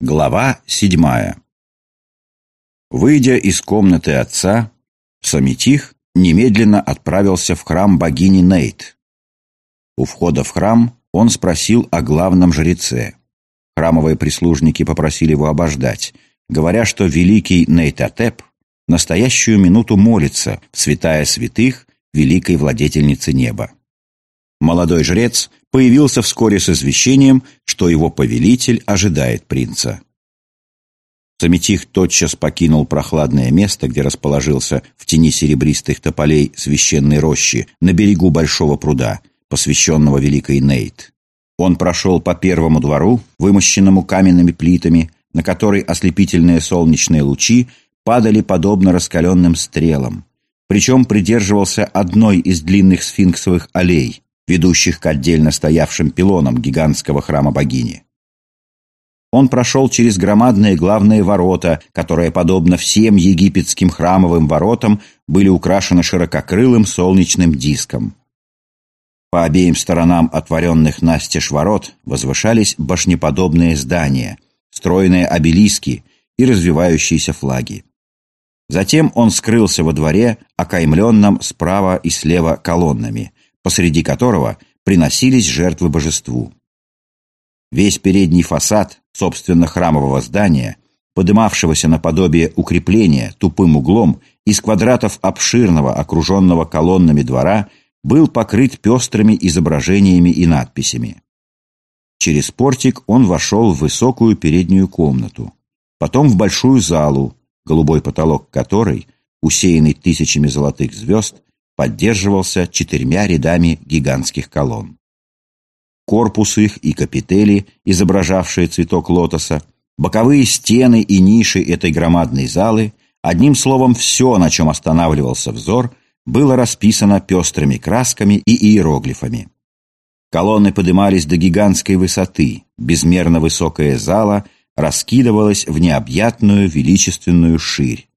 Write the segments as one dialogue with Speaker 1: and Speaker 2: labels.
Speaker 1: Глава седьмая Выйдя из комнаты отца, Самитих немедленно отправился в храм богини Нейт. У входа в храм он спросил о главном жреце. Храмовые прислужники попросили его обождать, говоря, что великий Нейтатеп настоящую минуту молится святая святых великой владетельницы неба. Молодой жрец появился вскоре с извещением, что его повелитель ожидает принца. Самитих тотчас покинул прохладное место, где расположился в тени серебристых тополей священной рощи на берегу большого пруда, посвященного Великой Нейт. Он прошел по первому двору, вымощенному каменными плитами, на который ослепительные солнечные лучи падали подобно раскаленным стрелам. Причем придерживался одной из длинных сфинксовых аллей, ведущих к отдельно стоявшим пилонам гигантского храма богини. Он прошел через громадные главные ворота, которые, подобно всем египетским храмовым воротам, были украшены ширококрылым солнечным диском. По обеим сторонам отворенных настежь ворот возвышались башнеподобные здания, стройные обелиски и развивающиеся флаги. Затем он скрылся во дворе, окаймленном справа и слева колоннами, посреди которого приносились жертвы божеству. Весь передний фасад, собственно, храмового здания, подымавшегося наподобие укрепления тупым углом из квадратов обширного, окруженного колоннами двора, был покрыт пестрыми изображениями и надписями. Через портик он вошел в высокую переднюю комнату, потом в большую залу, голубой потолок которой, усеянный тысячами золотых звезд, поддерживался четырьмя рядами гигантских колонн. Корпус их и капители, изображавшие цветок лотоса, боковые стены и ниши этой громадной залы, одним словом, все, на чем останавливался взор, было расписано пестрыми красками и иероглифами. Колонны подымались до гигантской высоты, безмерно высокая зала раскидывалась в необъятную величественную ширь.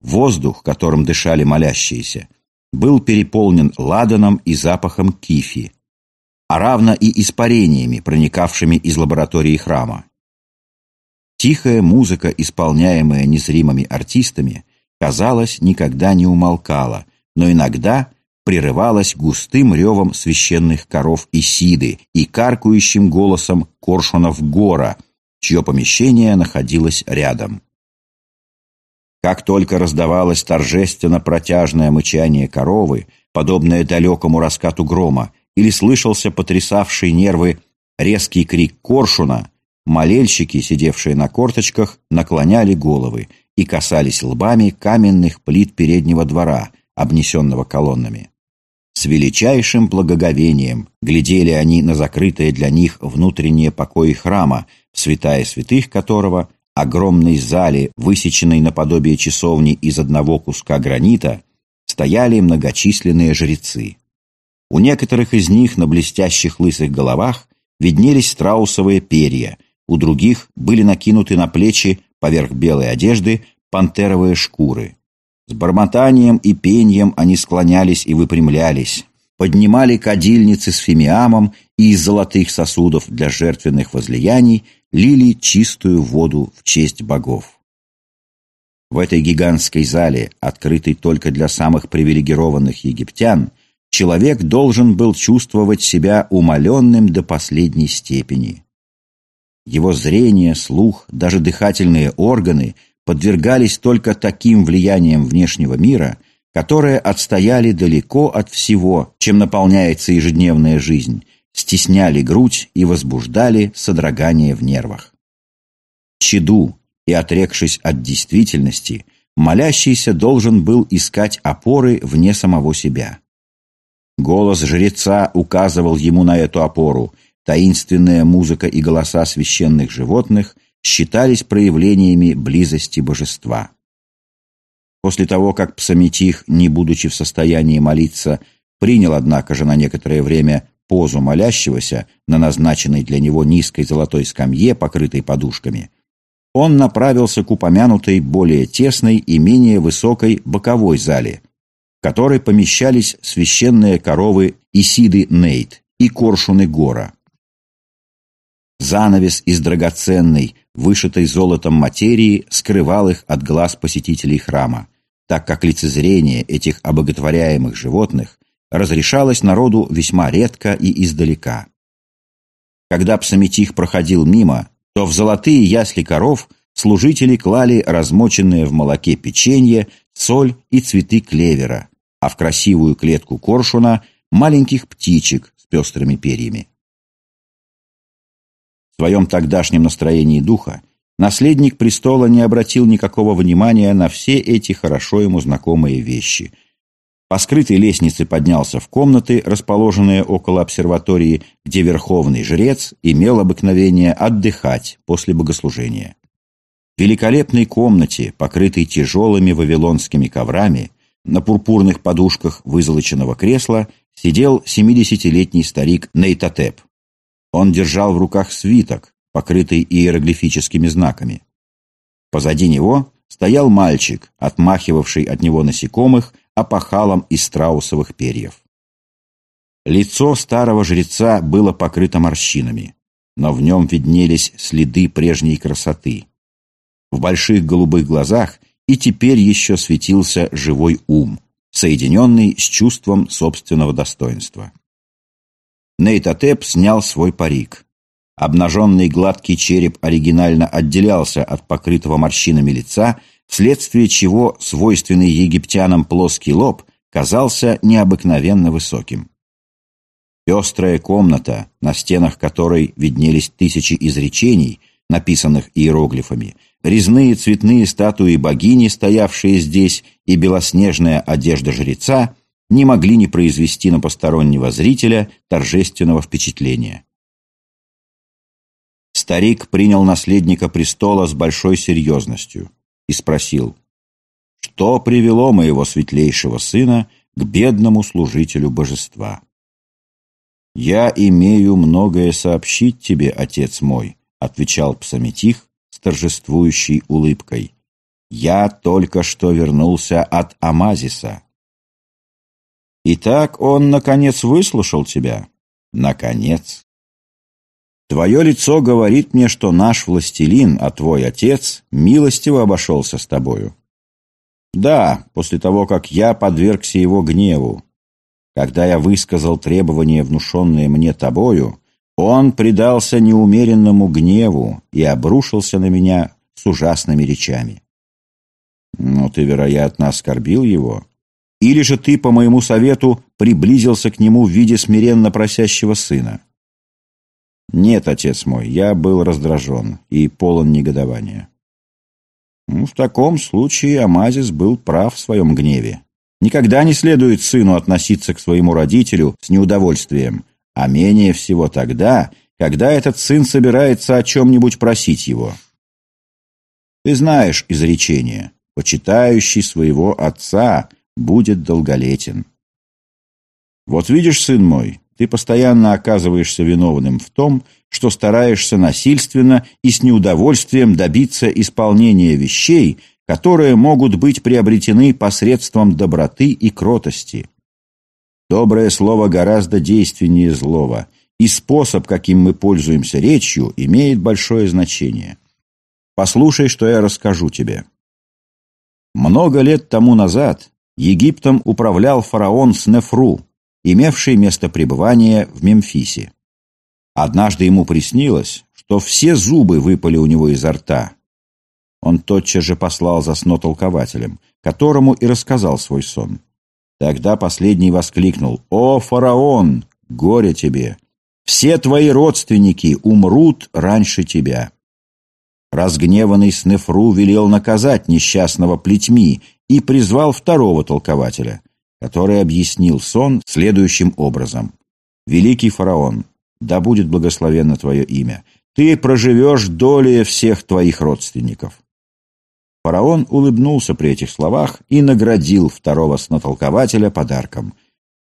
Speaker 1: Воздух, которым дышали молящиеся, был переполнен ладаном и запахом кифи, а равно и испарениями, проникавшими из лаборатории храма. Тихая музыка, исполняемая незримыми артистами, казалось, никогда не умолкала, но иногда прерывалась густым ревом священных коров Исиды и каркающим голосом коршунов Гора, чье помещение находилось рядом. Как только раздавалось торжественно протяжное мычание коровы, подобное далекому раскату грома, или слышался потрясавший нервы резкий крик коршуна, молельщики, сидевшие на корточках, наклоняли головы и касались лбами каменных плит переднего двора, обнесенного колоннами. С величайшим благоговением глядели они на закрытые для них внутренние покои храма, святая святых которого – огромной зале, высеченной наподобие часовни из одного куска гранита, стояли многочисленные жрецы. У некоторых из них на блестящих лысых головах виднелись страусовые перья, у других были накинуты на плечи поверх белой одежды пантеровые шкуры. С бормотанием и пением они склонялись и выпрямлялись, поднимали кадильницы с фимиамом и из золотых сосудов для жертвенных возлияний лили чистую воду в честь богов. В этой гигантской зале, открытой только для самых привилегированных египтян, человек должен был чувствовать себя умаленным до последней степени. Его зрение, слух, даже дыхательные органы подвергались только таким влияниям внешнего мира, которые отстояли далеко от всего, чем наполняется ежедневная жизнь, стесняли грудь и возбуждали содрогание в нервах. Чаду и отрекшись от действительности, молящийся должен был искать опоры вне самого себя. Голос жреца указывал ему на эту опору, таинственная музыка и голоса священных животных считались проявлениями близости божества. После того, как Псаметих, не будучи в состоянии молиться, принял, однако же, на некоторое время позу молящегося на назначенной для него низкой золотой скамье, покрытой подушками, он направился к упомянутой более тесной и менее высокой боковой зале, в которой помещались священные коровы Исиды Нейт и коршуны Гора. Занавес из драгоценной, вышитой золотом материи, скрывал их от глаз посетителей храма, так как лицезрение этих обоготворяемых животных разрешалось народу весьма редко и издалека. Когда псаметих проходил мимо, то в золотые ясли коров служители клали размоченное в молоке печенье, соль и цветы клевера, а в красивую клетку коршуна маленьких птичек с пестрыми перьями. В своем тогдашнем настроении духа наследник престола не обратил никакого внимания на все эти хорошо ему знакомые вещи – по скрытой лестнице поднялся в комнаты, расположенные около обсерватории, где верховный жрец имел обыкновение отдыхать после богослужения. В великолепной комнате, покрытой тяжелыми вавилонскими коврами, на пурпурных подушках вызолоченного кресла сидел семидесятилетний старик Нейтатеп. Он держал в руках свиток, покрытый иероглифическими знаками. Позади него стоял мальчик, отмахивавший от него насекомых опахалом из страусовых перьев. Лицо старого жреца было покрыто морщинами, но в нем виднелись следы прежней красоты. В больших голубых глазах и теперь еще светился живой ум, соединенный с чувством собственного достоинства. Нейтатеп снял свой парик. Обнаженный гладкий череп оригинально отделялся от покрытого морщинами лица вследствие чего свойственный египтянам плоский лоб казался необыкновенно высоким. Пестрая комната, на стенах которой виднелись тысячи изречений, написанных иероглифами, резные цветные статуи богини, стоявшие здесь, и белоснежная одежда жреца не могли не произвести на постороннего зрителя торжественного впечатления. Старик принял наследника престола с большой серьезностью и спросил, «Что привело моего светлейшего сына к бедному служителю божества?» «Я имею многое сообщить тебе, отец мой», отвечал Псаметих с торжествующей улыбкой. «Я только что вернулся от Амазиса». «Итак, он, наконец, выслушал тебя?» «Наконец». Твое лицо говорит мне, что наш властелин, а твой отец, милостиво обошелся с тобою. Да, после того, как я подвергся его гневу. Когда я высказал требования, внушенные мне тобою, он предался неумеренному гневу и обрушился на меня с ужасными речами. Но ты, вероятно, оскорбил его. Или же ты, по моему совету, приблизился к нему в виде смиренно просящего сына. «Нет, отец мой, я был раздражен и полон негодования». Ну, в таком случае Амазис был прав в своем гневе. Никогда не следует сыну относиться к своему родителю с неудовольствием, а менее всего тогда, когда этот сын собирается о чем-нибудь просить его. Ты знаешь изречение «Почитающий своего отца будет долголетен». Вот видишь, сын мой, ты постоянно оказываешься виновным в том, что стараешься насильственно и с неудовольствием добиться исполнения вещей, которые могут быть приобретены посредством доброты и кротости. Доброе слово гораздо действеннее злого, и способ, каким мы пользуемся речью, имеет большое значение. Послушай, что я расскажу тебе. Много лет тому назад Египтом управлял фараон Снефру, имевший место пребывания в Мемфисе. Однажды ему приснилось, что все зубы выпали у него изо рта. Он тотчас же послал за снотолкователем, которому и рассказал свой сон. Тогда последний воскликнул «О, фараон, горе тебе! Все твои родственники умрут раньше тебя!» Разгневанный Снефру велел наказать несчастного плетьми и призвал второго толкователя который объяснил сон следующим образом. «Великий фараон, да будет благословенно твое имя, ты проживешь долее всех твоих родственников». Фараон улыбнулся при этих словах и наградил второго снотолкователя подарком,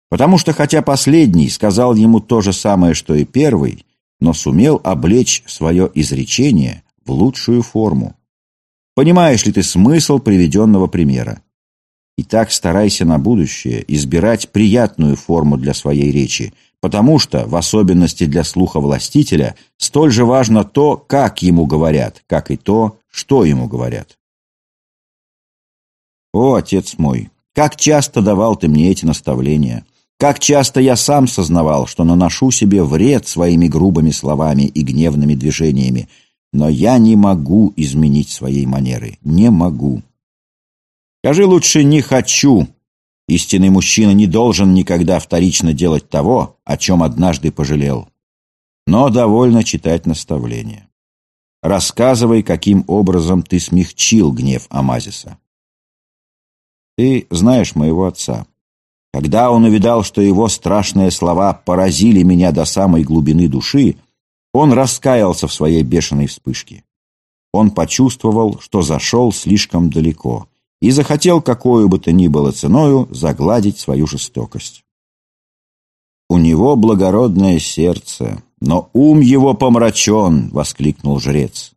Speaker 1: потому что хотя последний сказал ему то же самое, что и первый, но сумел облечь свое изречение в лучшую форму. Понимаешь ли ты смысл приведенного примера? Итак, старайся на будущее избирать приятную форму для своей речи, потому что, в особенности для слуха властителя, столь же важно то, как ему говорят, как и то, что ему говорят. О, отец мой, как часто давал ты мне эти наставления! Как часто я сам сознавал, что наношу себе вред своими грубыми словами и гневными движениями, но я не могу изменить своей манеры, не могу. Скажи лучше «не хочу». Истинный мужчина не должен никогда вторично делать того, о чем однажды пожалел. Но довольно читать наставления. Рассказывай, каким образом ты смягчил гнев Амазиса. Ты знаешь моего отца. Когда он увидал, что его страшные слова поразили меня до самой глубины души, он раскаялся в своей бешеной вспышке. Он почувствовал, что зашел слишком далеко и захотел какую бы то ни было ценою загладить свою жестокость. «У него благородное сердце, но ум его помрачен!» — воскликнул жрец.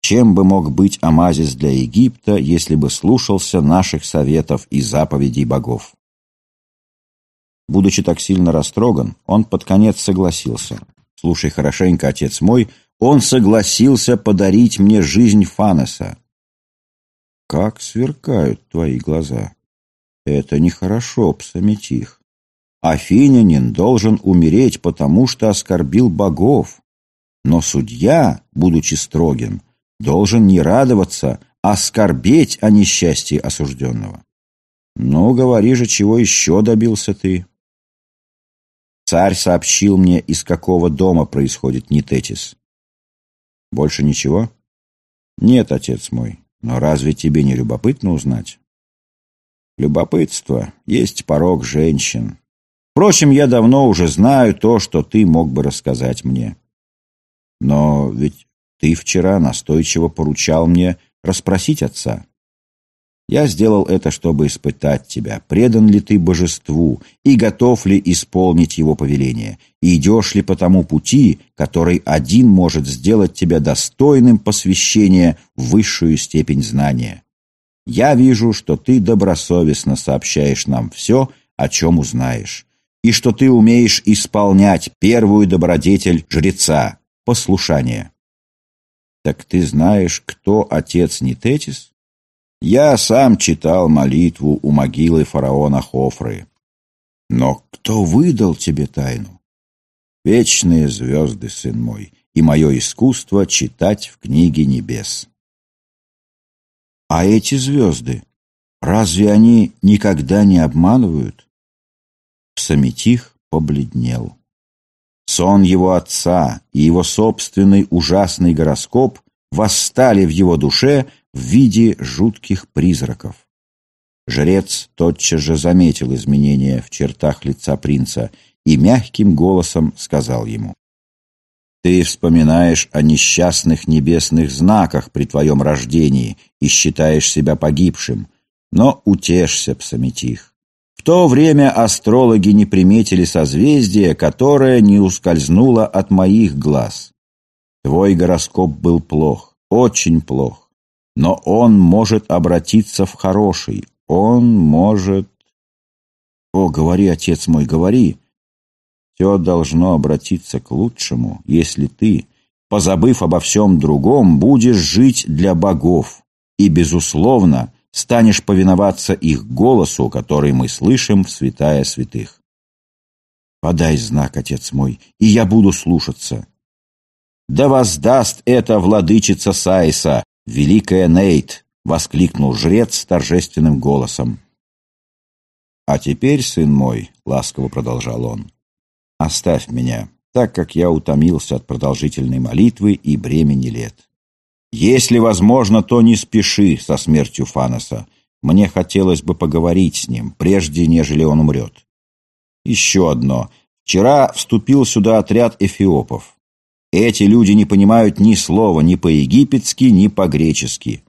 Speaker 1: Чем бы мог быть Амазис для Египта, если бы слушался наших советов и заповедей богов? Будучи так сильно растроган, он под конец согласился. «Слушай хорошенько, отец мой, он согласился подарить мне жизнь Фанеса». «Как сверкают твои глаза!» «Это нехорошо, псаметих. Афинянин должен умереть, потому что оскорбил богов. Но судья, будучи строген, должен не радоваться, а скорбеть о несчастье осужденного. Ну, говори же, чего еще добился ты? Царь сообщил мне, из какого дома происходит Нитетис. Больше ничего? Нет, отец мой, но разве тебе не любопытно узнать? Любопытство есть порог женщин. Впрочем, я давно уже знаю то, что ты мог бы рассказать мне. Но ведь ты вчера настойчиво поручал мне расспросить отца. Я сделал это, чтобы испытать тебя, предан ли ты божеству и готов ли исполнить его повеление, идешь ли по тому пути, который один может сделать тебя достойным посвящения в высшую степень знания. Я вижу, что ты добросовестно сообщаешь нам все, о чем узнаешь, и что ты умеешь исполнять первую добродетель жреца — послушание. Так ты знаешь, кто отец Нитетис? Я сам читал молитву у могилы фараона Хофры. Но кто выдал тебе тайну? Вечные звезды, сын мой, и мое искусство читать в книге небес. А эти звезды, разве они никогда не обманывают? Псаметих побледнел. Сон его отца и его собственный ужасный гороскоп восстали в его душе в виде жутких призраков. Жрец тотчас же заметил изменения в чертах лица принца и мягким голосом сказал ему, «Ты вспоминаешь о несчастных небесных знаках при твоем рождении и считаешь себя погибшим, но утешься, Псаметих. В то время астрологи не приметили созвездие, которое не ускользнуло от моих глаз. Твой гороскоп был плох, очень плох, но он может обратиться в хороший, он может... О, говори, отец мой, говори. Все должно обратиться к лучшему, если ты, позабыв обо всем другом, будешь жить для богов и, безусловно, станешь повиноваться их голосу, который мы слышим в святая святых. Подай знак, отец мой, и я буду слушаться. Да воздаст это владычица Сайса, великая Нейт, воскликнул жрец торжественным голосом. А теперь, сын мой, ласково продолжал он, оставь меня, так как я утомился от продолжительной молитвы и бремени лет. Если возможно, то не спеши со смертью Фаноса. Мне хотелось бы поговорить с ним, прежде нежели он умрет. Еще одно. Вчера вступил сюда отряд эфиопов. Эти люди не понимают ни слова ни по-египетски, ни по-гречески.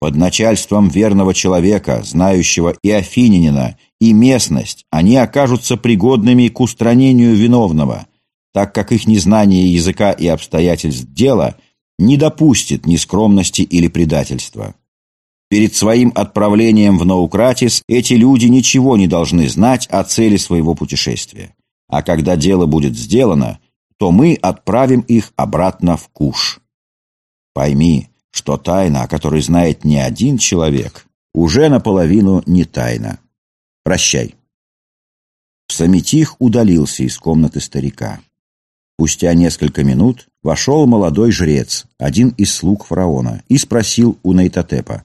Speaker 1: Под начальством верного человека, знающего и афининина, и местность, они окажутся пригодными к устранению виновного, так как их незнание языка и обстоятельств дела – не допустит ни скромности или предательства. Перед своим отправлением в Наукратис эти люди ничего не должны знать о цели своего путешествия. а когда дело будет сделано, то мы отправим их обратно в Куш. Пойми, что тайна, о которой знает не один человек, уже наполовину не тайна. Прощай. Самитих удалился из комнаты старика. Спустя несколько минут вошел молодой жрец, один из слуг фараона, и спросил у Нейтатепа,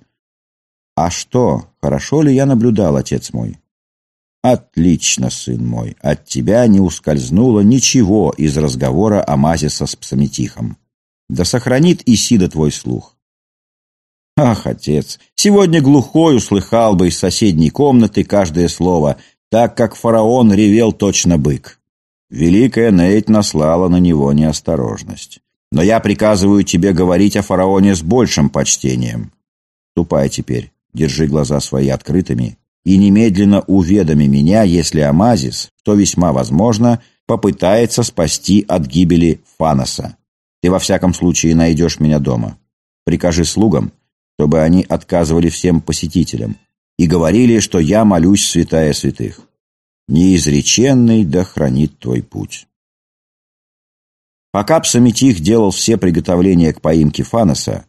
Speaker 1: «А что, хорошо ли я наблюдал, отец мой?» «Отлично, сын мой, от тебя не ускользнуло ничего из разговора о Мазиса с Псаметихом. Да сохранит Исида твой слух». «Ах, отец, сегодня глухой услыхал бы из соседней комнаты каждое слово, так как фараон ревел точно бык». Великая Нейт наслала на него неосторожность. Но я приказываю тебе говорить о фараоне с большим почтением. Ступай теперь, держи глаза свои открытыми и немедленно уведоми меня, если Амазис, то весьма возможно, попытается спасти от гибели Фаноса. Ты во всяком случае найдешь меня дома. Прикажи слугам, чтобы они отказывали всем посетителям и говорили, что я молюсь святая святых неизреченный да хранит твой путь. Пока Псаметих делал все приготовления к поимке Фаноса,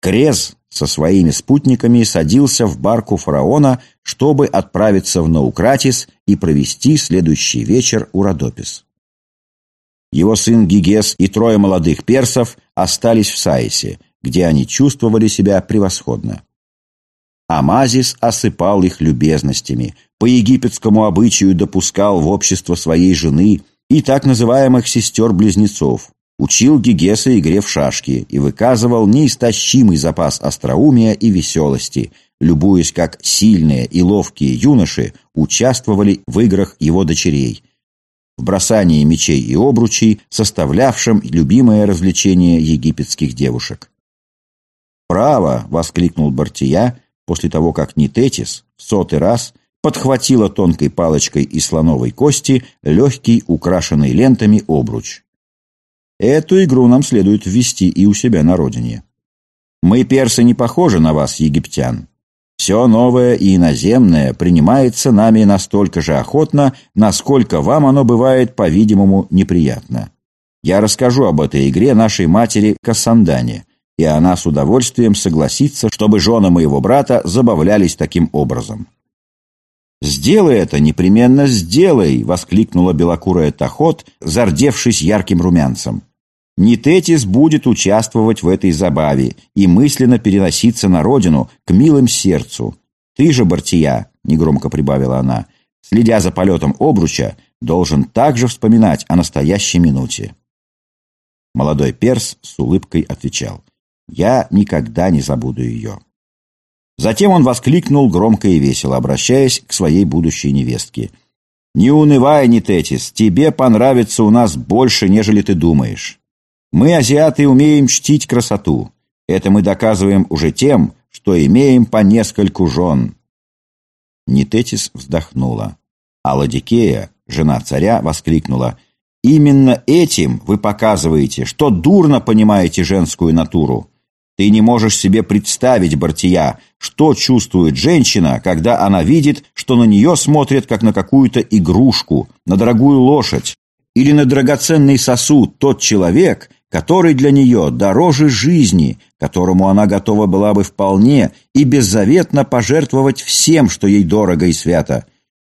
Speaker 1: Крез со своими спутниками садился в барку фараона, чтобы отправиться в Наукратис и провести следующий вечер у Родопис. Его сын Гигес и трое молодых персов остались в Саисе, где они чувствовали себя превосходно. Амазис осыпал их любезностями, по египетскому обычаю допускал в общество своей жены и так называемых сестер-близнецов, учил Гегеса игре в шашки и выказывал неистощимый запас остроумия и веселости, любуясь, как сильные и ловкие юноши участвовали в играх его дочерей, в бросании мечей и обручей, составлявшем любимое развлечение египетских девушек. «Право!» — воскликнул Бартия, после того, как Нитетис в сотый раз подхватила тонкой палочкой из слоновой кости легкий, украшенный лентами обруч. Эту игру нам следует ввести и у себя на родине. Мы, персы, не похожи на вас, египтян. Все новое и иноземное принимается нами настолько же охотно, насколько вам оно бывает, по-видимому, неприятно. Я расскажу об этой игре нашей матери Кассандане, и она с удовольствием согласится, чтобы жены моего брата забавлялись таким образом. «Сделай это, непременно сделай!» — воскликнула белокурая Тахот, зардевшись ярким румянцем. Нитетис будет участвовать в этой забаве и мысленно переноситься на родину, к милым сердцу. Ты же, Бартия, — негромко прибавила она, — следя за полетом обруча, должен также вспоминать о настоящей минуте. Молодой перс с улыбкой отвечал. Я никогда не забуду ее. Затем он воскликнул громко и весело, обращаясь к своей будущей невестке. «Не унывай, Нитетис, тебе понравится у нас больше, нежели ты думаешь. Мы, азиаты, умеем чтить красоту. Это мы доказываем уже тем, что имеем по нескольку жен». Нитетис вздохнула. А Ладикея, жена царя, воскликнула. «Именно этим вы показываете, что дурно понимаете женскую натуру. Ты не можешь себе представить, Бартия, что чувствует женщина, когда она видит, что на нее смотрят как на какую-то игрушку, на дорогую лошадь или на драгоценный сосуд тот человек, который для нее дороже жизни, которому она готова была бы вполне и беззаветно пожертвовать всем, что ей дорого и свято.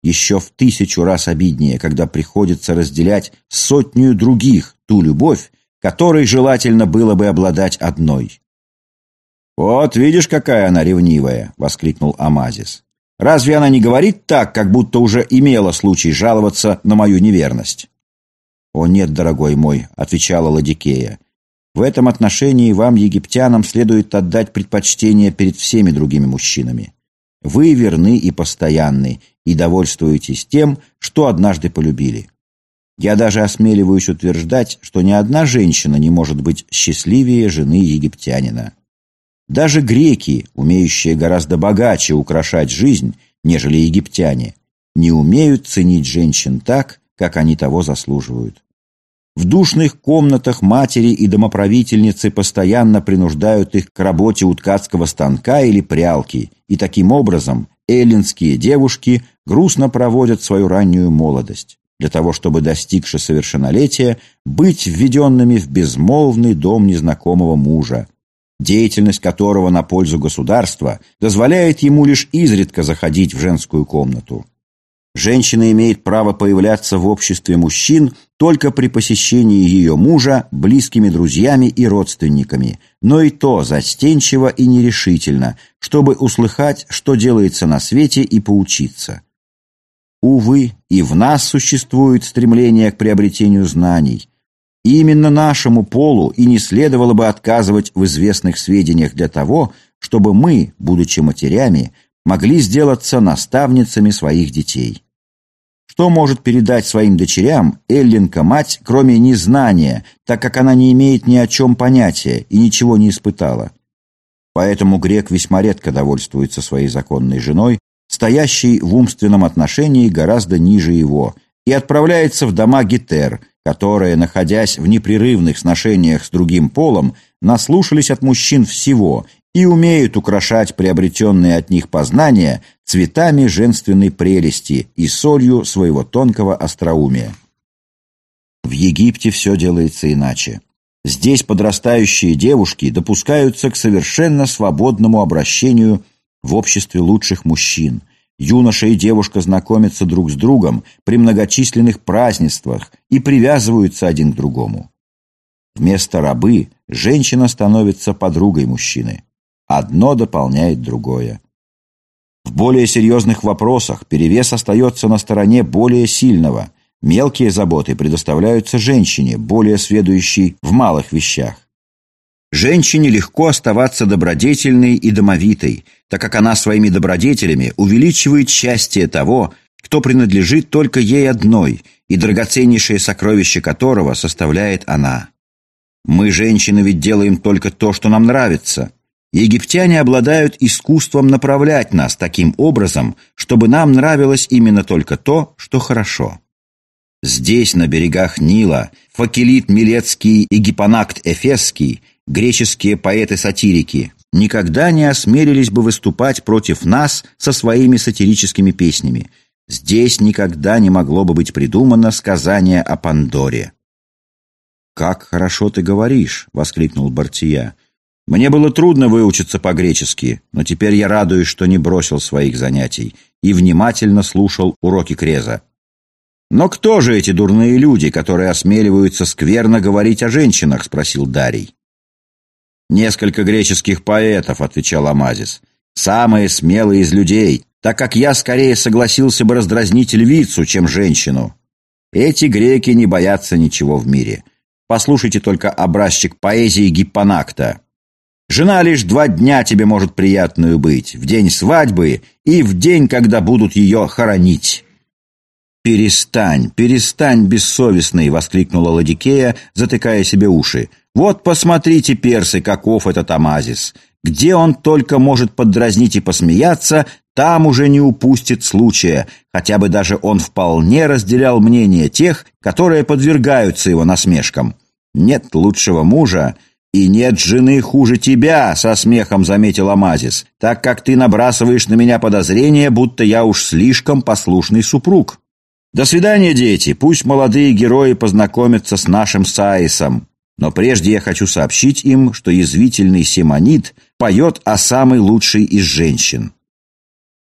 Speaker 1: Еще в тысячу раз обиднее, когда приходится разделять сотню других ту любовь, которой желательно было бы обладать одной. «Вот видишь, какая она ревнивая!» — воскликнул Амазис. «Разве она не говорит так, как будто уже имела случай жаловаться на мою неверность?» «О нет, дорогой мой», — отвечала Ладикея. «В этом отношении вам, египтянам, следует отдать предпочтение перед всеми другими мужчинами. Вы верны и постоянны, и довольствуетесь тем, что однажды полюбили. Я даже осмеливаюсь утверждать, что ни одна женщина не может быть счастливее жены египтянина. Даже греки, умеющие гораздо богаче украшать жизнь, нежели египтяне, не умеют ценить женщин так, как они того заслуживают. В душных комнатах матери и домоправительницы постоянно принуждают их к работе у ткацкого станка или прялки, и таким образом эллинские девушки грустно проводят свою раннюю молодость. для того, чтобы, достигши совершеннолетия, быть введенными в безмолвный дом незнакомого мужа, деятельность которого на пользу государства дозволяет ему лишь изредка заходить в женскую комнату. Женщина имеет право появляться в обществе мужчин только при посещении ее мужа, близкими друзьями и родственниками, но и то застенчиво и нерешительно, чтобы услыхать, что делается на свете и поучиться. Увы, и в нас существует стремление к приобретению знаний. Именно нашему полу и не следовало бы отказывать в известных сведениях для того, чтобы мы, будучи матерями, могли сделаться наставницами своих детей. Что может передать своим дочерям Эллинка-мать, кроме незнания, так как она не имеет ни о чем понятия и ничего не испытала? Поэтому грек весьма редко довольствуется своей законной женой, стоящей в умственном отношении гораздо ниже его, и отправляется в дома Гетер, которые, находясь в непрерывных сношениях с другим полом, наслушались от мужчин всего и умеют украшать приобретенные от них познания цветами женственной прелести и солью своего тонкого остроумия. В Египте все делается иначе. Здесь подрастающие девушки допускаются к совершенно свободному обращению в обществе лучших мужчин. Юноша и девушка знакомятся друг с другом при многочисленных празднествах и привязываются один к другому. Вместо рабы женщина становится подругой мужчины. Одно дополняет другое. В более серьезных вопросах перевес остается на стороне более сильного. Мелкие заботы предоставляются женщине, более сведущей в малых вещах. Женщине легко оставаться добродетельной и домовитой, так как она своими добродетелями увеличивает счастье того, кто принадлежит только ей одной, и драгоценнейшее сокровище которого составляет она. Мы, женщины, ведь делаем только то, что нам нравится. Египтяне обладают искусством направлять нас таким образом, чтобы нам нравилось именно только то, что хорошо. Здесь, на берегах Нила, Факелит Милецкий и Гиппонакт Эфесский, греческие поэты-сатирики, никогда не осмелились бы выступать против нас со своими сатирическими песнями. Здесь никогда не могло бы быть придумано сказание о Пандоре. «Как хорошо ты говоришь!» — воскликнул Бартия. «Мне было трудно выучиться по-гречески, но теперь я радуюсь, что не бросил своих занятий и внимательно слушал уроки Креза. «Но кто же эти дурные люди, которые осмеливаются скверно говорить о женщинах?» — спросил Дарий. «Несколько греческих поэтов», — отвечал Амазис. «Самые смелые из людей, так как я скорее согласился бы раздразнить львицу, чем женщину. Эти греки не боятся ничего в мире. Послушайте только образчик поэзии Гиппонакта. Жена лишь два дня тебе может приятную быть, в день свадьбы и в день, когда будут ее хоронить». «Перестань, перестань, бессовестный!» — воскликнула Ладикея, затыкая себе уши. «Вот посмотрите, персы, каков этот Амазис! Где он только может поддразнить и посмеяться, там уже не упустит случая, хотя бы даже он вполне разделял мнение тех, которые подвергаются его насмешкам. Нет лучшего мужа, и нет жены хуже тебя, со смехом заметил Амазис, так как ты набрасываешь на меня подозрение, будто я уж слишком послушный супруг. До свидания, дети. Пусть молодые герои познакомятся с нашим Саисом. Но прежде я хочу сообщить им, что язвительный Симонит поет о самой лучшей из женщин.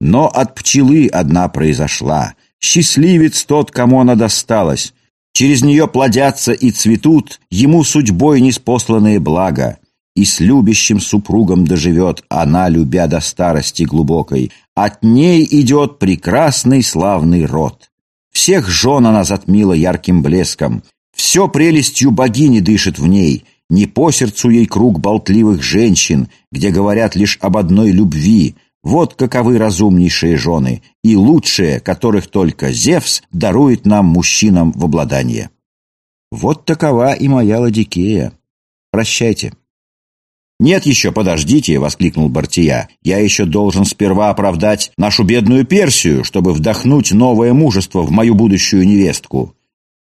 Speaker 1: Но от пчелы одна произошла. Счастливец тот, кому она досталась. Через нее плодятся и цветут ему судьбой неспосланные блага. И с любящим супругом доживет она, любя до старости глубокой. От ней идет прекрасный славный род. Всех жен она затмила ярким блеском. Все прелестью богини дышит в ней. Не по сердцу ей круг болтливых женщин, где говорят лишь об одной любви. Вот каковы разумнейшие жены, и лучшие, которых только Зевс дарует нам, мужчинам, в обладание. Вот такова и моя Ладикея. Прощайте. «Нет еще, подождите!» — воскликнул Бартия. «Я еще должен сперва оправдать нашу бедную Персию, чтобы вдохнуть новое мужество в мою будущую невестку.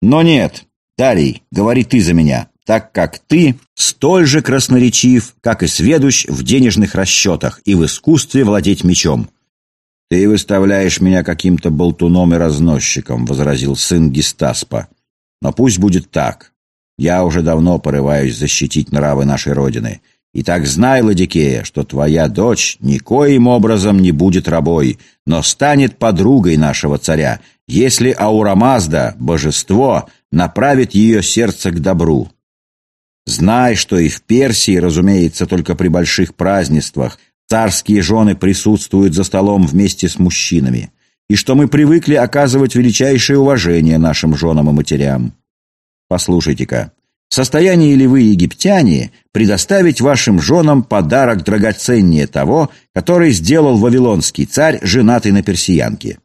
Speaker 1: Но нет, Дарий, говори ты за меня, так как ты столь же красноречив, как и сведущ в денежных расчетах и в искусстве владеть мечом. «Ты выставляешь меня каким-то болтуном и разносчиком», — возразил сын Гестаспа. «Но пусть будет так. Я уже давно порываюсь защитить нравы нашей Родины. Итак, знай, Ладикея, что твоя дочь никоим образом не будет рабой, но станет подругой нашего царя, если Аурамазда, божество, направит ее сердце к добру. Знай, что и в Персии, разумеется, только при больших празднествах, Царские жены присутствуют за столом вместе с мужчинами, и что мы привыкли оказывать величайшее уважение нашим женам и матерям. Послушайте-ка, в состоянии ли вы, египтяне, предоставить вашим женам подарок драгоценнее того, который сделал вавилонский царь, женатый на персиянке?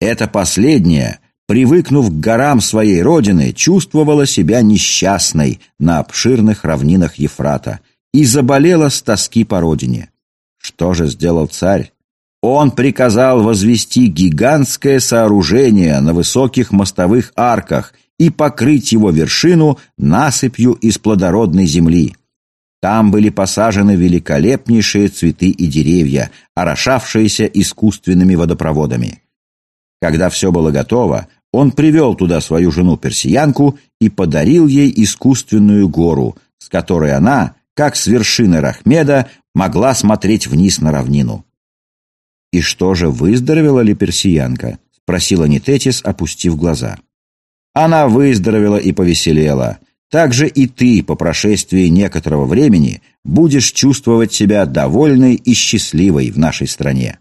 Speaker 1: Это последнее, привыкнув к горам своей родины, чувствовала себя несчастной на обширных равнинах Ефрата и заболела с тоски по родине. Что же сделал царь? Он приказал возвести гигантское сооружение на высоких мостовых арках и покрыть его вершину насыпью из плодородной земли. Там были посажены великолепнейшие цветы и деревья, орошавшиеся искусственными водопроводами. Когда все было готово, он привел туда свою жену-персиянку и подарил ей искусственную гору, с которой она, как с вершины Рахмеда, могла смотреть вниз на равнину. «И что же, выздоровела ли персиянка?» — спросила Нететис, опустив глаза. «Она выздоровела и повеселела. Так же и ты по прошествии некоторого времени будешь чувствовать себя довольной и счастливой в нашей стране».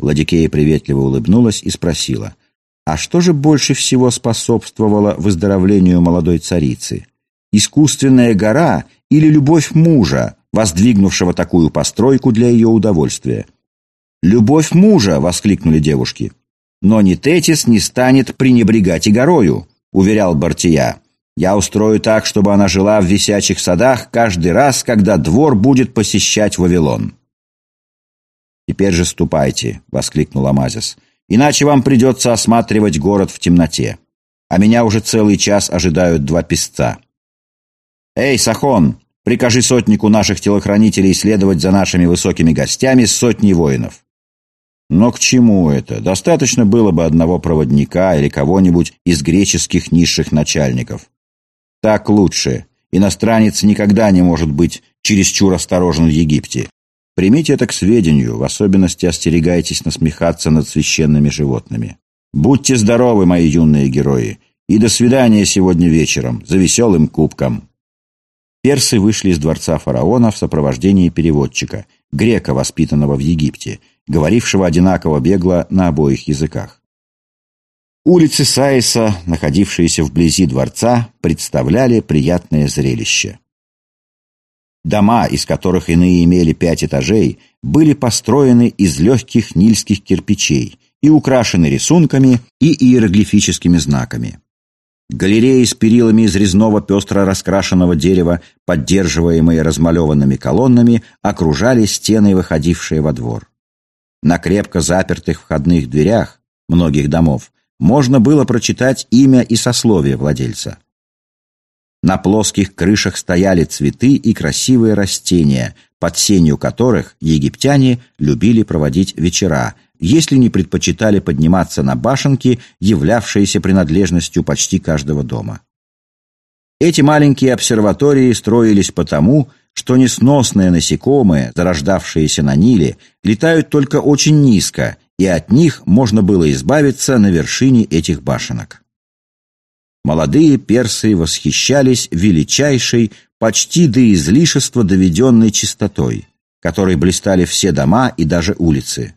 Speaker 1: Ладикея приветливо улыбнулась и спросила, «А что же больше всего способствовало выздоровлению молодой царицы? Искусственная гора или любовь мужа, воздвигнувшего такую постройку для ее удовольствия. «Любовь мужа!» — воскликнули девушки. «Но ни Тетис не станет пренебрегать и горою», — уверял Бартия. «Я устрою так, чтобы она жила в висячих садах каждый раз, когда двор будет посещать Вавилон». «Теперь же ступайте», — воскликнул Амазис. «Иначе вам придется осматривать город в темноте. А меня уже целый час ожидают два песца». «Эй, Сахон, Прикажи сотнику наших телохранителей следовать за нашими высокими гостями с сотней воинов. Но к чему это? Достаточно было бы одного проводника или кого-нибудь из греческих низших начальников. Так лучше. Иностранец никогда не может быть чересчур осторожен в Египте. Примите это к сведению, в особенности остерегайтесь насмехаться над священными животными. Будьте здоровы, мои юные герои, и до свидания сегодня вечером за веселым кубком. Персы вышли из дворца фараона в сопровождении переводчика, грека, воспитанного в Египте, говорившего одинаково бегло на обоих языках. Улицы Саиса, находившиеся вблизи дворца, представляли приятное зрелище. Дома, из которых иные имели пять этажей, были построены из легких нильских кирпичей и украшены рисунками и иероглифическими знаками. Галереи с перилами из резного пестро раскрашенного дерева, поддерживаемые размалеванными колоннами, окружали стены, выходившие во двор. На крепко запертых входных дверях многих домов можно было прочитать имя и сословие владельца. На плоских крышах стояли цветы и красивые растения, под сенью которых египтяне любили проводить вечера, если не предпочитали подниматься на башенки, являвшиеся принадлежностью почти каждого дома. Эти маленькие обсерватории строились потому, что несносные насекомые, зарождавшиеся на Ниле, летают только очень низко, и от них можно было избавиться на вершине этих башенок. Молодые персы восхищались величайшей, почти до излишества доведенной чистотой, которой блистали все дома и даже улицы.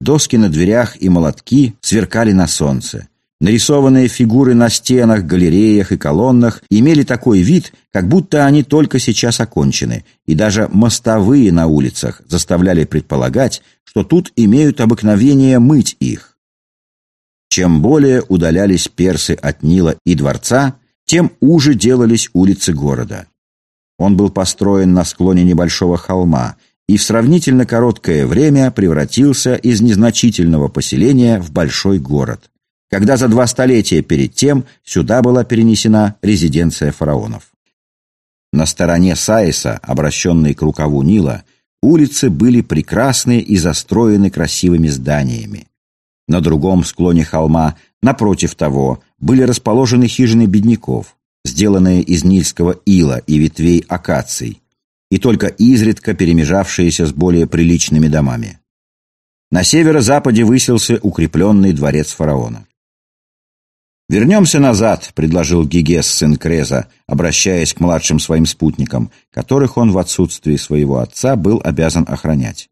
Speaker 1: Доски на дверях и молотки сверкали на солнце. Нарисованные фигуры на стенах, галереях и колоннах имели такой вид, как будто они только сейчас окончены, и даже мостовые на улицах заставляли предполагать, что тут имеют обыкновение мыть их. Чем более удалялись персы от Нила и дворца, тем уже делались улицы города. Он был построен на склоне небольшого холма – и в сравнительно короткое время превратился из незначительного поселения в большой город, когда за два столетия перед тем сюда была перенесена резиденция фараонов. На стороне Саиса, обращенной к рукаву Нила, улицы были прекрасны и застроены красивыми зданиями. На другом склоне холма, напротив того, были расположены хижины бедняков, сделанные из нильского ила и ветвей акаций, и только изредка перемежавшиеся с более приличными домами. На северо-западе высился укрепленный дворец фараона. «Вернемся назад», — предложил Гигес, сын Креза, обращаясь к младшим своим спутникам, которых он в отсутствии своего отца был обязан охранять.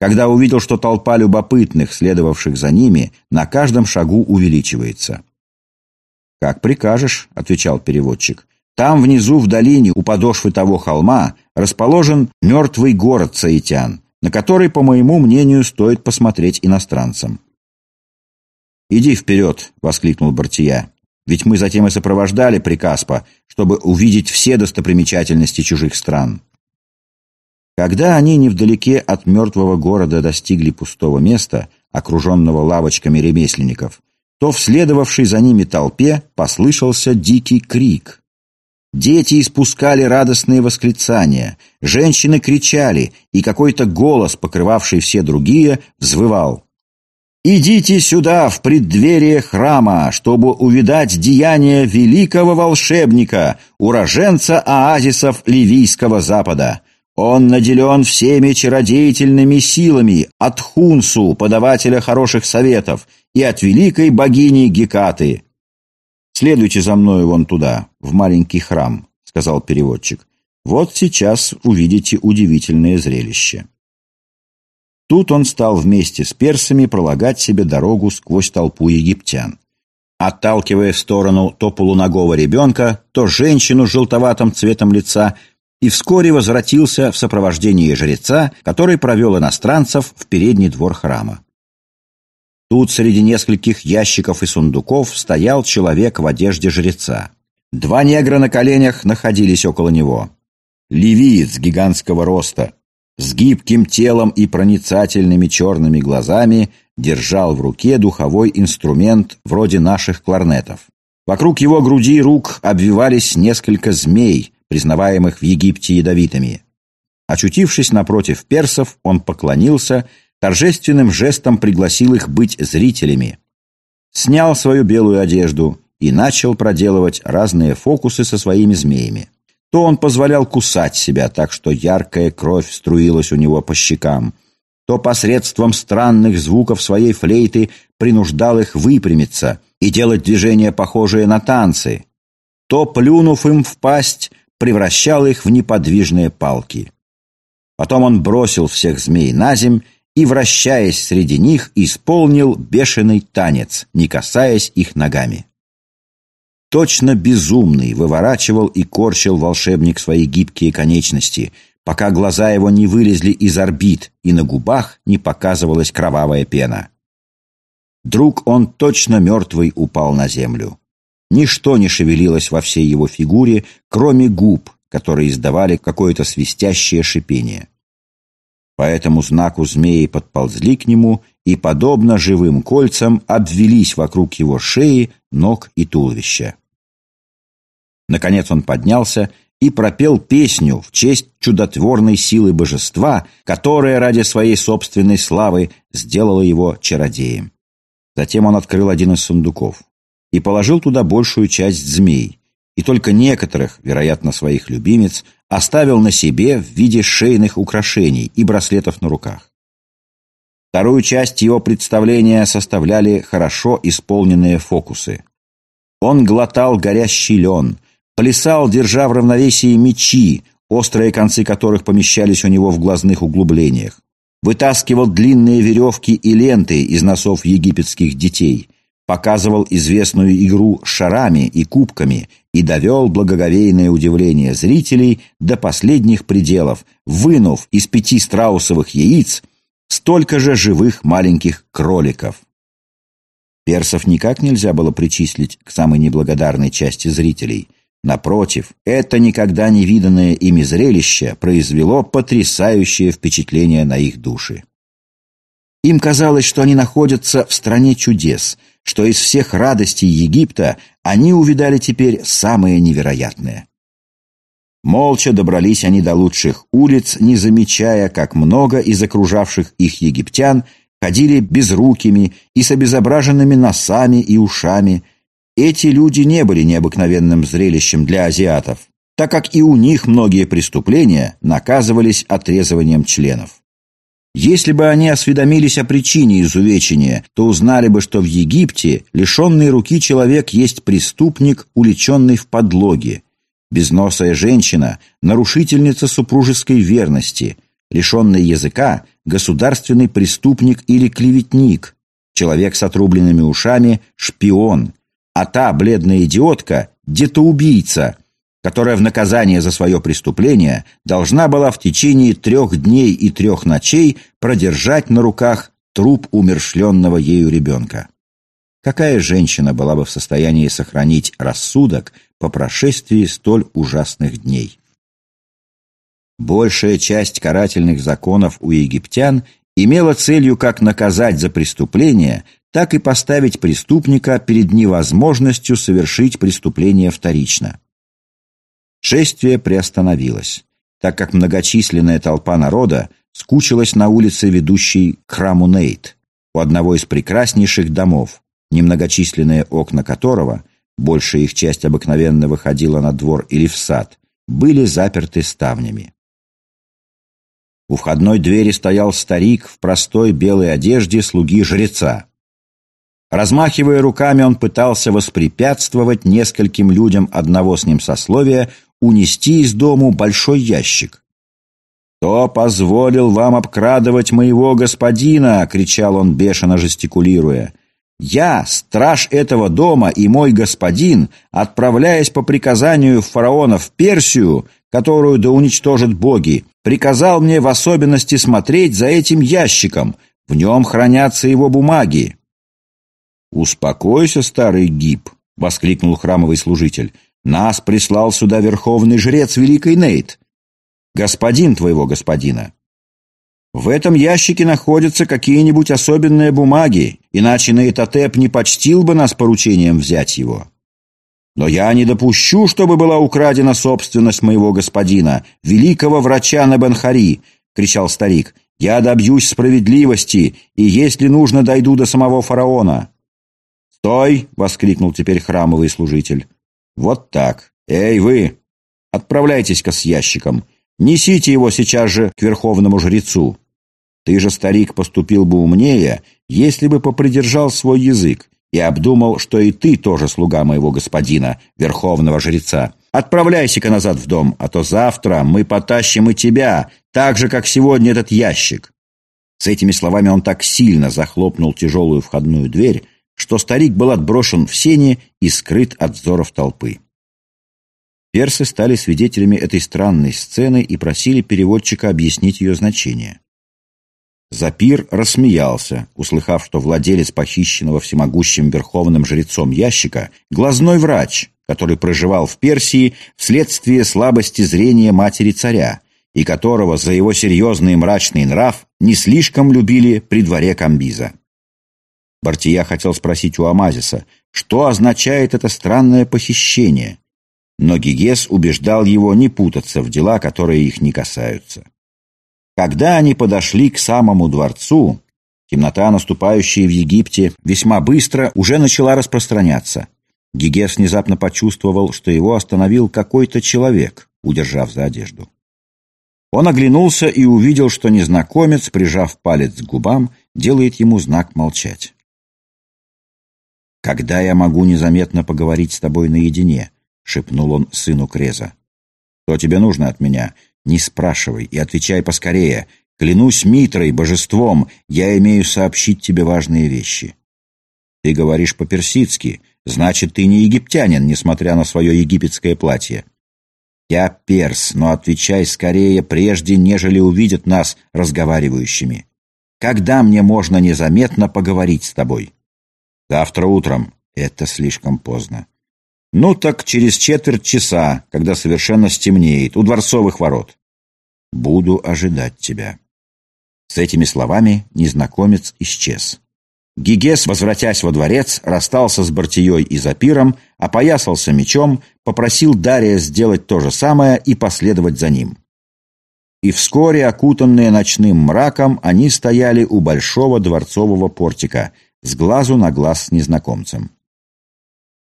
Speaker 1: Когда увидел, что толпа любопытных, следовавших за ними, на каждом шагу увеличивается. «Как прикажешь», — отвечал переводчик. «Там внизу, в долине, у подошвы того холма, расположен мертвый город Саитян, на который, по моему мнению, стоит посмотреть иностранцам». «Иди вперед!» — воскликнул Бартия. «Ведь мы затем и сопровождали Прикаспа, чтобы увидеть все достопримечательности чужих стран». Когда они невдалеке от мертвого города достигли пустого места, окруженного лавочками ремесленников, то в следовавшей за ними толпе послышался дикий крик. Дети испускали радостные восклицания, женщины кричали, и какой-то голос, покрывавший все другие, взвывал. Идите сюда, в преддверие храма, чтобы увидать деяния великого волшебника, уроженца оазисов Ливийского Запада. Он наделен всеми чародеятельными силами от Хунсу, подавателя хороших советов, и от великой богини Гекаты. «Следуйте за мною вон туда, в маленький храм», — сказал переводчик. «Вот сейчас увидите удивительное зрелище». Тут он стал вместе с персами пролагать себе дорогу сквозь толпу египтян. Отталкивая в сторону то полуногого ребенка, то женщину с желтоватым цветом лица, и вскоре возвратился в сопровождении жреца, который провел иностранцев в передний двор храма. Тут среди нескольких ящиков и сундуков стоял человек в одежде жреца. Два негра на коленях находились около него. Ливиец гигантского роста, с гибким телом и проницательными черными глазами держал в руке духовой инструмент вроде наших кларнетов. Вокруг его груди и рук обвивались несколько змей, признаваемых в Египте ядовитыми. Очутившись напротив персов, он поклонился, торжественным жестом пригласил их быть зрителями. Снял свою белую одежду и начал проделывать разные фокусы со своими змеями то он позволял кусать себя так, что яркая кровь струилась у него по щекам, то посредством странных звуков своей флейты принуждал их выпрямиться и делать движения, похожие на танцы, то, плюнув им в пасть, превращал их в неподвижные палки. Потом он бросил всех змей на земь и, вращаясь среди них, исполнил бешеный танец, не касаясь их ногами. Точно безумный выворачивал и корчил волшебник свои гибкие конечности, пока глаза его не вылезли из орбит и на губах не показывалась кровавая пена. Друг он точно мертвый упал на землю. Ничто не шевелилось во всей его фигуре, кроме губ, которые издавали какое-то свистящее шипение. По этому знаку змеи подползли к нему и, подобно живым кольцам, обвелись вокруг его шеи, ног и туловища. Наконец он поднялся и пропел песню в честь чудотворной силы божества, которая ради своей собственной славы сделала его чародеем. Затем он открыл один из сундуков и положил туда большую часть змей, и только некоторых, вероятно, своих любимец, оставил на себе в виде шейных украшений и браслетов на руках. Вторую часть его представления составляли хорошо исполненные фокусы. Он глотал горящий лен, плясал, держа в равновесии мечи, острые концы которых помещались у него в глазных углублениях, вытаскивал длинные веревки и ленты из носов египетских детей, показывал известную игру шарами и кубками и довел благоговейное удивление зрителей до последних пределов, вынув из пяти страусовых яиц столько же живых маленьких кроликов. Персов никак нельзя было причислить к самой неблагодарной части зрителей. Напротив, это никогда не виданное ими зрелище произвело потрясающее впечатление на их души. Им казалось, что они находятся в стране чудес, что из всех радостей Египта они увидали теперь самое невероятное. Молча добрались они до лучших улиц, не замечая, как много из окружавших их египтян ходили безрукими и с обезображенными носами и ушами. Эти люди не были необыкновенным зрелищем для азиатов, так как и у них многие преступления наказывались отрезыванием членов. Если бы они осведомились о причине изувечения, то узнали бы, что в Египте лишенный руки человек есть преступник, уличенный в подлоге, безносая женщина – нарушительница супружеской верности, лишенный языка – государственный преступник или клеветник, человек с отрубленными ушами – шпион, а та бледная идиотка – детоубийца – которая в наказание за свое преступление должна была в течение трех дней и трех ночей продержать на руках труп умершленного ею ребенка. Какая женщина была бы в состоянии сохранить рассудок по прошествии столь ужасных дней? Большая часть карательных законов у египтян имела целью как наказать за преступление, так и поставить преступника перед невозможностью совершить преступление вторично. Шествие приостановилось, так как многочисленная толпа народа скучилась на улице, ведущей к храму Нейт, у одного из прекраснейших домов, немногочисленные окна которого, большая их часть обыкновенно выходила на двор или в сад, были заперты ставнями. У входной двери стоял старик в простой белой одежде слуги жреца. Размахивая руками, он пытался воспрепятствовать нескольким людям одного с ним сословия унести из дому большой ящик. «Кто позволил вам обкрадывать моего господина?» — кричал он, бешено жестикулируя. «Я, страж этого дома и мой господин, отправляясь по приказанию фараона в Персию, которую да уничтожат боги, приказал мне в особенности смотреть за этим ящиком, в нем хранятся его бумаги». «Успокойся, старый гиб!» — воскликнул храмовый служитель. Нас прислал сюда верховный жрец Великой Нейт, господин твоего господина. В этом ящике находятся какие-нибудь особенные бумаги, иначе Нейтотеп не почтил бы нас поручением взять его. Но я не допущу, чтобы была украдена собственность моего господина, великого врача Набенхари, кричал старик. Я добьюсь справедливости, и если нужно, дойду до самого фараона. «Стой!» — воскликнул теперь храмовый служитель. «Вот так. Эй, вы! Отправляйтесь-ка с ящиком. Несите его сейчас же к верховному жрецу. Ты же, старик, поступил бы умнее, если бы попридержал свой язык и обдумал, что и ты тоже слуга моего господина, верховного жреца. Отправляйся-ка назад в дом, а то завтра мы потащим и тебя, так же, как сегодня этот ящик». С этими словами он так сильно захлопнул тяжелую входную дверь, что старик был отброшен в сени и скрыт от взоров толпы. Персы стали свидетелями этой странной сцены и просили переводчика объяснить ее значение. Запир рассмеялся, услыхав, что владелец похищенного всемогущим верховным жрецом ящика – глазной врач, который проживал в Персии вследствие слабости зрения матери царя, и которого за его серьезный и мрачный нрав не слишком любили при дворе Камбиза. Бартия хотел спросить у Амазиса, что означает это странное похищение, но Гигес убеждал его не путаться в дела, которые их не касаются. Когда они подошли к самому дворцу, темнота, наступающая в Египте, весьма быстро уже начала распространяться. Гигес внезапно почувствовал, что его остановил какой-то человек, удержав за одежду. Он оглянулся и увидел, что незнакомец, прижав палец к губам, делает ему знак молчать. «Когда я могу незаметно поговорить с тобой наедине?» — шепнул он сыну Креза. «Что тебе нужно от меня? Не спрашивай и отвечай поскорее. Клянусь Митрой, божеством, я имею сообщить тебе важные вещи». «Ты говоришь по-персидски, значит, ты не египтянин, несмотря на свое египетское платье». «Я перс, но отвечай скорее, прежде, нежели увидят нас разговаривающими. Когда мне можно незаметно поговорить с тобой?» Завтра утром. Это слишком поздно. Ну так через четверть часа, когда совершенно стемнеет, у дворцовых ворот. Буду ожидать тебя. С этими словами незнакомец исчез. Гигес, возвратясь во дворец, расстался с Бартией и Запиром, опоясался мечом, попросил Дария сделать то же самое и последовать за ним. И вскоре, окутанные ночным мраком, они стояли у большого дворцового портика, с глазу на глаз с незнакомцем.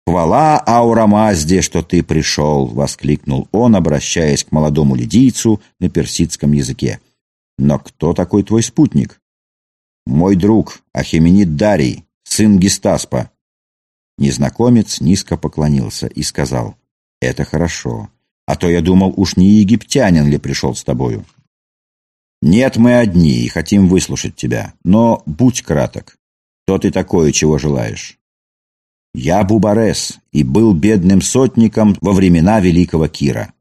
Speaker 1: «Хвала Аурамазде, что ты пришел!» — воскликнул он, обращаясь к молодому лидийцу на персидском языке. «Но кто такой твой спутник?» «Мой друг, Ахименид Дарий, сын Гестаспа». Незнакомец низко поклонился и сказал, «Это хорошо, а то я думал, уж не египтянин ли пришел с тобою». «Нет, мы одни и хотим выслушать тебя, но будь краток. Кто ты такой и чего желаешь?» Я Бубарес и был бедным сотником во времена великого Кира.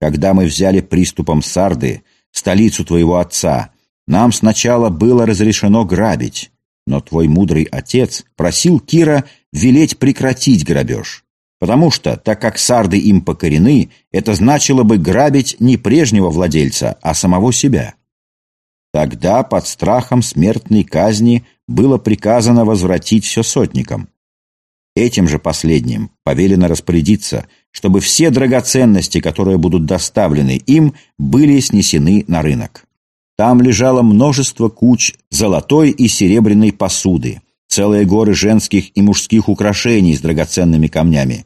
Speaker 1: Когда мы взяли приступом Сарды, столицу твоего отца, нам сначала было разрешено грабить, но твой мудрый отец просил Кира велеть прекратить грабеж, потому что, так как Сарды им покорены, это значило бы грабить не прежнего владельца, а самого себя. Тогда под страхом смертной казни было приказано возвратить все сотникам. Этим же последним повелено распорядиться, чтобы все драгоценности, которые будут доставлены им, были снесены на рынок. Там лежало множество куч золотой и серебряной посуды, целые горы женских и мужских украшений с драгоценными камнями.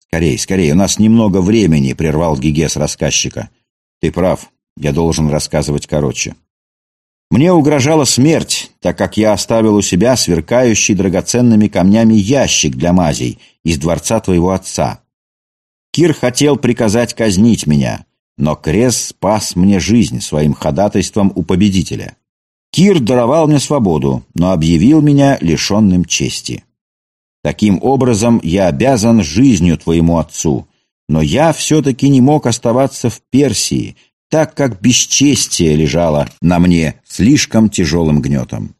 Speaker 1: «Скорей, скорей, у нас немного времени», — прервал Гигес рассказчика. «Ты прав, я должен рассказывать короче». Мне угрожала смерть, так как я оставил у себя сверкающий драгоценными камнями ящик для мазей из дворца твоего отца. Кир хотел приказать казнить меня, но Крес спас мне жизнь своим ходатайством у победителя. Кир даровал мне свободу, но объявил меня лишенным чести. Таким образом, я обязан жизнью твоему отцу, но я все-таки не мог оставаться в Персии, так как бесчестие лежало на мне слишком тяжелым гнетом.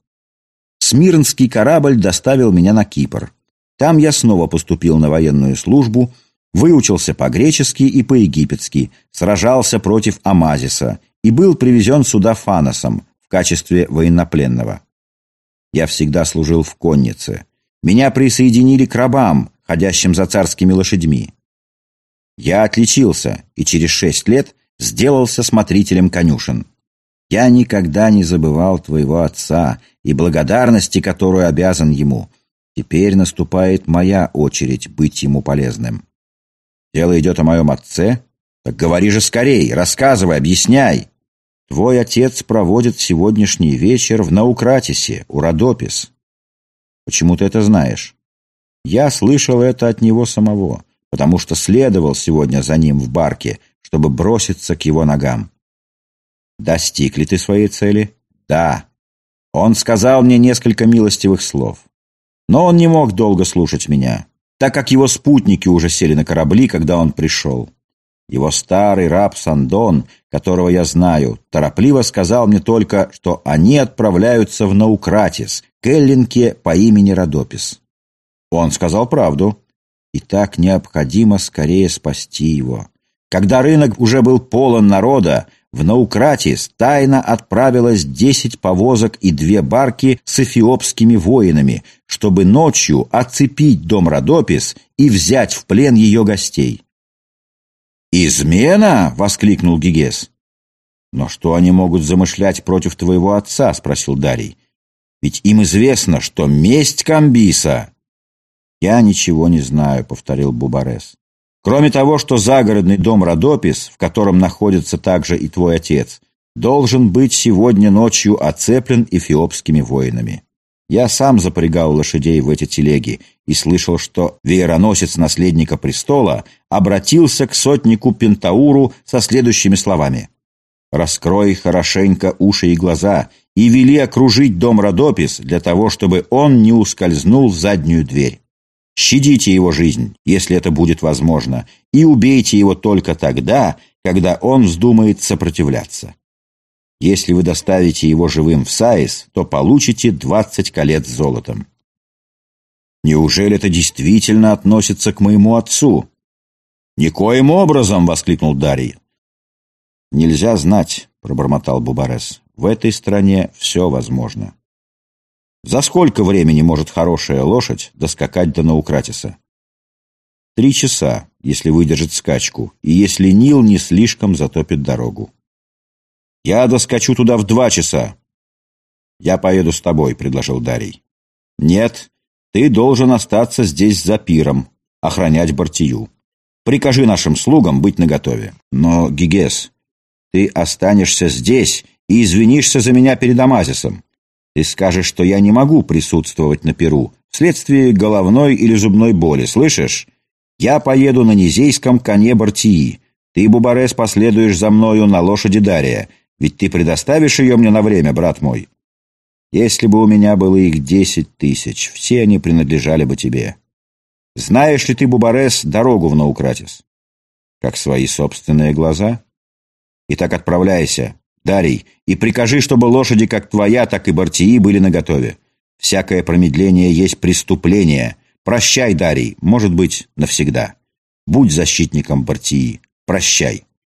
Speaker 1: Смирнский корабль доставил меня на Кипр. Там я снова поступил на военную службу, выучился по-гречески и по-египетски, сражался против Амазиса и был привезен сюда Фаносом в качестве военнопленного. Я всегда служил в коннице. Меня присоединили к рабам, ходящим за царскими лошадьми. Я отличился, и через шесть лет сделался смотрителем конюшен. Я никогда не забывал твоего отца и благодарности, которую обязан ему. Теперь наступает моя очередь быть ему полезным. Дело идет о моем отце? Так говори же скорей, рассказывай, объясняй. Твой отец проводит сегодняшний вечер в Наукратисе, у Родопис. Почему ты это знаешь? Я слышал это от него самого, потому что следовал сегодня за ним в барке — чтобы броситься к его ногам. «Достиг ли ты своей цели?» «Да». Он сказал мне несколько милостивых слов. Но он не мог долго слушать меня, так как его спутники уже сели на корабли, когда он пришел. Его старый раб Сандон, которого я знаю, торопливо сказал мне только, что они отправляются в Наукратис, к Эллинке по имени Родопис. Он сказал правду. И так необходимо скорее спасти его. Когда рынок уже был полон народа, в Наукратис тайно отправилось десять повозок и две барки с эфиопскими воинами, чтобы ночью оцепить дом Родопис и взять в плен ее гостей. «Измена!» — воскликнул Гигес. «Но что они могут замышлять против твоего отца?» — спросил Дарий. «Ведь им известно, что месть Камбиса...» «Я ничего не знаю», — повторил Бубарес. Кроме того, что загородный дом Родопис, в котором находится также и твой отец, должен быть сегодня ночью оцеплен эфиопскими воинами. Я сам запрягал лошадей в эти телеги и слышал, что веероносец наследника престола обратился к сотнику Пентауру со следующими словами. «Раскрой хорошенько уши и глаза и вели окружить дом Родопис для того, чтобы он не ускользнул в заднюю дверь. Щадите его жизнь, если это будет возможно, и убейте его только тогда, когда он вздумает сопротивляться. Если вы доставите его живым в Саис, то получите двадцать колец золотом. Неужели это действительно относится к моему отцу? Никоим образом, воскликнул Дарий. Нельзя знать, пробормотал Бубарес. В этой стране все возможно. За сколько времени может хорошая лошадь доскакать до Наукратиса? Три часа, если выдержит скачку, и если Нил не слишком затопит дорогу. Я доскочу туда в два часа. Я поеду с тобой, предложил Дарий. Нет, ты должен остаться здесь за пиром, охранять Бартию. Прикажи нашим слугам быть наготове. Но, Гигес, ты останешься здесь и извинишься за меня перед Амазисом. Ты скажешь, что я не могу присутствовать на Перу вследствие головной или зубной боли, слышишь? Я поеду на низейском коне Бартии. Ты, Бубарес, последуешь за мною на лошади Дария, ведь ты предоставишь ее мне на время, брат мой. Если бы у меня было их десять тысяч, все они принадлежали бы тебе. Знаешь ли ты, Бубарес, дорогу в Наукратис? Как свои собственные глаза? Итак, отправляйся, Дарий, и прикажи, чтобы лошади как твоя, так и Бартии были наготове. Всякое промедление есть преступление. Прощай, Дарий, может быть, навсегда. Будь защитником Бартии. Прощай.